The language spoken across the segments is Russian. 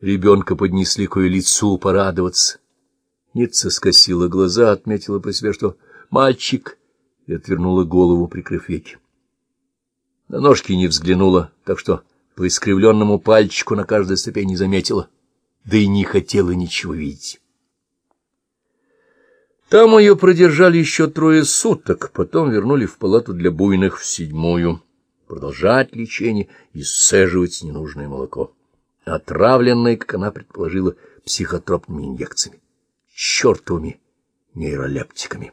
Ребенка поднесли к ее лицу порадоваться. Ницца скосила глаза, отметила про себя, что мальчик, и отвернула голову, прикрыв веки. На ножки не взглянула, так что по искривленному пальчику на каждой ступени заметила, да и не хотела ничего видеть. Там ее продержали еще трое суток, потом вернули в палату для буйных в седьмую, продолжать лечение и сцеживать ненужное молоко, отравленное, как она предположила, психотропными инъекциями, чертовыми нейролептиками.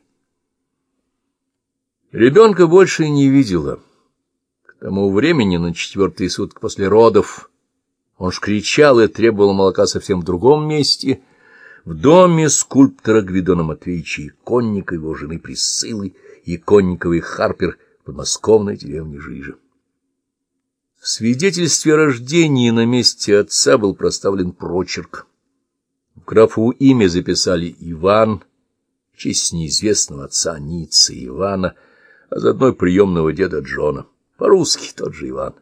Ребенка больше не видела. К тому времени, на четвертые сутки после родов, он ж кричал и требовал молока совсем в другом месте — в доме скульптора Гвидона Матвеевича Иконника, его жены Присциллы, Иконниковой Харпер в подмосковной деревне Жижа. В свидетельстве о рождении на месте отца был проставлен прочерк. В графу имя записали Иван, в честь неизвестного отца Ницы Ивана, а заодно приемного деда Джона. По-русски тот же Иван.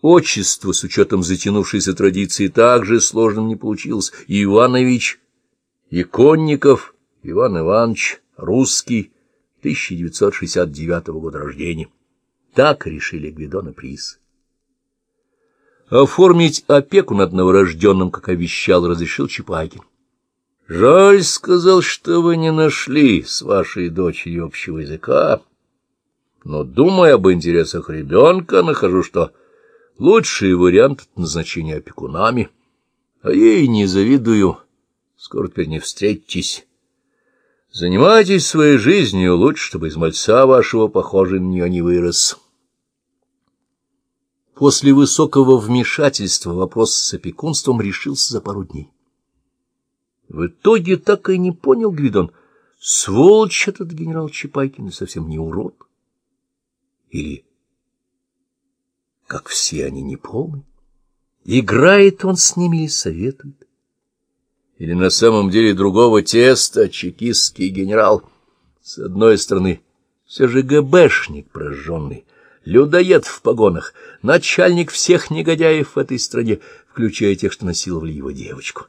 Отчество, с учетом затянувшейся традиции, также сложным не получилось. Иванович Иконников Иван Иванович, русский, 1969 года рождения. Так решили Гвидон и Приз. Оформить опеку над новорожденным, как обещал, разрешил Чапайкин. Жаль, сказал, что вы не нашли с вашей дочерью общего языка, но, думая об интересах ребенка, нахожу, что Лучший вариант назначения опекунами, а ей не завидую. Скоро теперь не встретитесь. Занимайтесь своей жизнью, лучше, чтобы из мальца вашего, похожий на нее, не вырос. После высокого вмешательства вопрос с опекунством решился за пару дней. В итоге так и не понял Гвидон, сволочь этот генерал Чапайкин совсем не урод. Или как все они неполны. Играет он с ними или советует? Или на самом деле другого теста чекистский генерал? С одной стороны, все же ГБшник прожженный, людоед в погонах, начальник всех негодяев в этой стране, включая тех, что насиловали его девочку,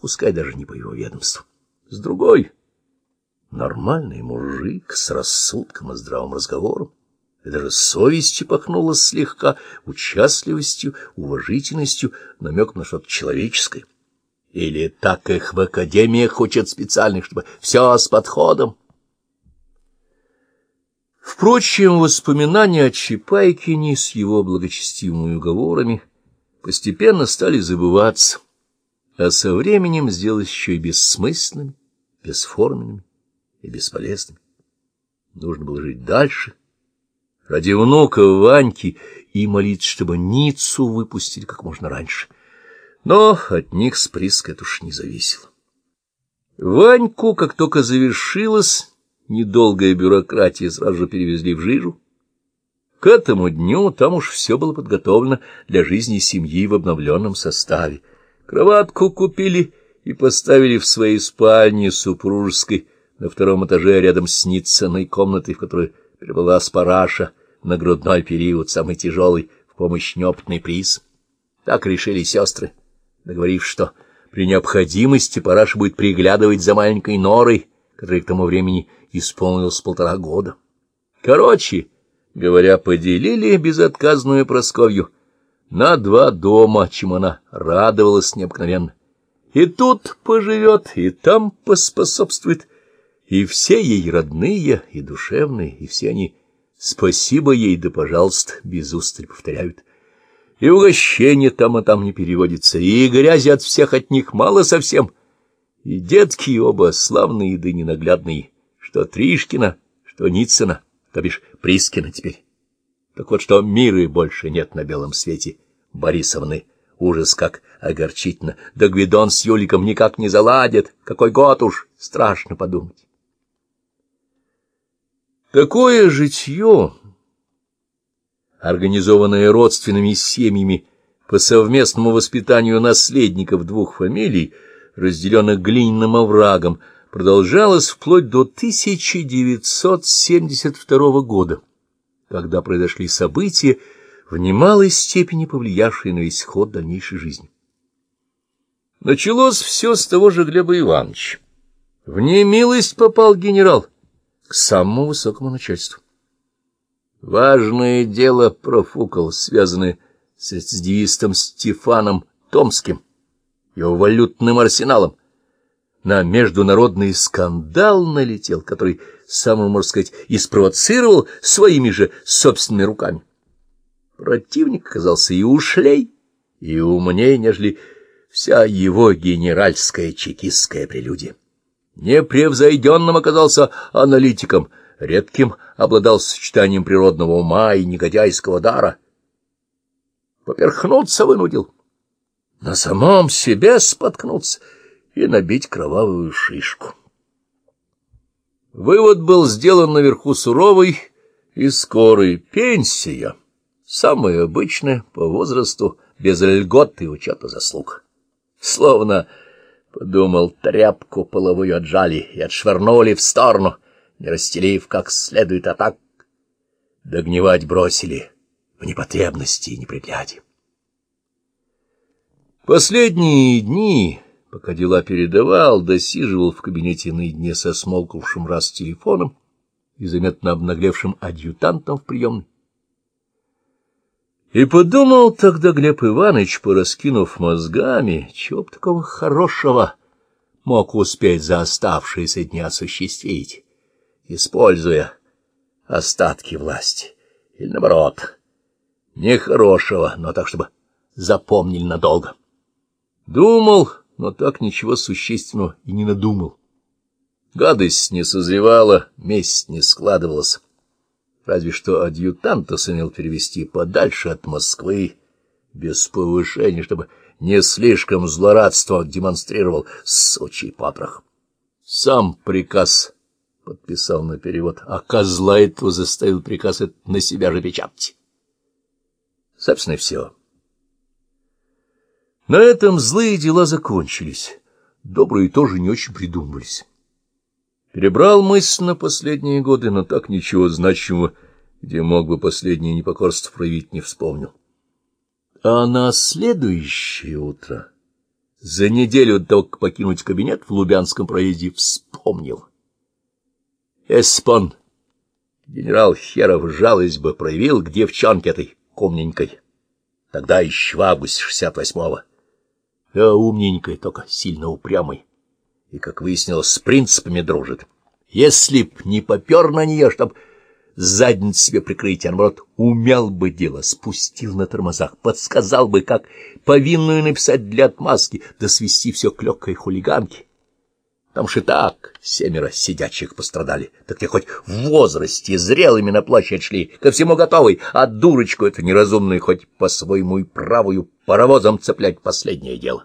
пускай даже не по его ведомству. С другой — нормальный мужик с рассудком и здравым разговором и даже совестью пахнуло слегка, участливостью, уважительностью, намек на что-то человеческое. Или так их в академиях хочет специальных, чтобы все с подходом. Впрочем, воспоминания о Чапайкине с его благочестивыми уговорами постепенно стали забываться, а со временем сделались еще и бессмысленными, бесформенными и бесполезными. Нужно было жить дальше — ради внука Ваньки и молиться, чтобы Ниццу выпустили как можно раньше. Но от них с Приской это уж не зависело. Ваньку, как только завершилась недолгая бюрократия, сразу же перевезли в Жижу. К этому дню там уж все было подготовлено для жизни семьи в обновленном составе. Кроватку купили и поставили в своей спальне супружеской на втором этаже рядом с Ницценой комнатой, в которой прибыла с параша на грудной период, самый тяжелый, в помощь неопытный приз. Так решили сестры, договорив, что при необходимости параша будет приглядывать за маленькой норой, которой к тому времени исполнилось полтора года. Короче говоря, поделили безотказную Просковью на два дома, чем она радовалась необыкновенно. И тут поживет, и там поспособствует, и все ей родные и душевные, и все они спасибо ей, да пожалуйста, без устали повторяют. И угощение там и там не переводится, и грязи от всех от них мало совсем. И детки оба славные еды ненаглядные, что Тришкина, что Ницына, то бишь Прискина теперь. Так вот, что мира больше нет на белом свете, Борисовны. Ужас как огорчительно. Да Гвидон с Юликом никак не заладят. Какой год уж, страшно подумать. Такое житье, организованное родственными семьями по совместному воспитанию наследников двух фамилий, разделенных глиняным оврагом, продолжалось вплоть до 1972 года, когда произошли события, в немалой степени повлиявшие на весь ход дальнейшей жизни. Началось все с того же Глеба Ивановича. В немилость попал генерал к самому высокому начальству. Важное дело профукал, связанное с рецидивистом Стефаном Томским, его валютным арсеналом. На международный скандал налетел, который сам, можно сказать, и спровоцировал своими же собственными руками. Противник оказался и ушлей, и умней, нежели вся его генеральская чекистская прелюдия. Непревзойденным оказался аналитиком, редким обладал сочетанием природного ума и негодяйского дара. Поперхнуться вынудил, на самом себе споткнуться и набить кровавую шишку. Вывод был сделан наверху суровый и скорый. Пенсия, самая обычная по возрасту, без льгот и учета заслуг словно, подумал, тряпку половую отжали и отшвырнули в сторону, не расстелив как следует, а так догнивать бросили в непотребности и непригляде. Последние дни, пока дела передавал, досиживал в кабинете наедине со смолкнувшим раз телефоном и заметно обнаглевшим адъютантом в приемной. И подумал тогда Глеб Иванович, пораскинув мозгами, чего б такого хорошего мог успеть за оставшиеся дни осуществить, используя остатки власти, или наоборот, нехорошего, но так, чтобы запомнили надолго. Думал, но так ничего существенного и не надумал. Гадость не созревала, месть не складывалась разве что адъютанта сумел перевести подальше от Москвы, без повышения, чтобы не слишком злорадство демонстрировал сочий патрах. Сам приказ подписал на перевод, а козла этого заставил приказ на себя же печатать. Собственно, все. На этом злые дела закончились, добрые тоже не очень придумывались. Перебрал мысль на последние годы, но так ничего значимого, где мог бы последнее непокорство проявить, не вспомнил. А на следующее утро, за неделю до того, как покинуть кабинет в Лубянском проезде, вспомнил. Эспон, генерал Херов, жалость бы проявил к девчонке этой умненькой. Тогда еще в августе шестьдесят восьмого. А умненькой, только сильно упрямой и, как выяснилось, с принципами дружит. Если б не попер на нее, чтоб задницу себе прикрыть, а наоборот, умел бы дело, спустил на тормозах, подсказал бы, как повинную написать для отмазки, да свести все к легкой хулиганке. Там же так семеро сидячих пострадали, так те хоть в возрасте зрелыми на площадь шли, ко всему готовый, а дурочку эту неразумную хоть по-своему и правую паровозом цеплять последнее дело.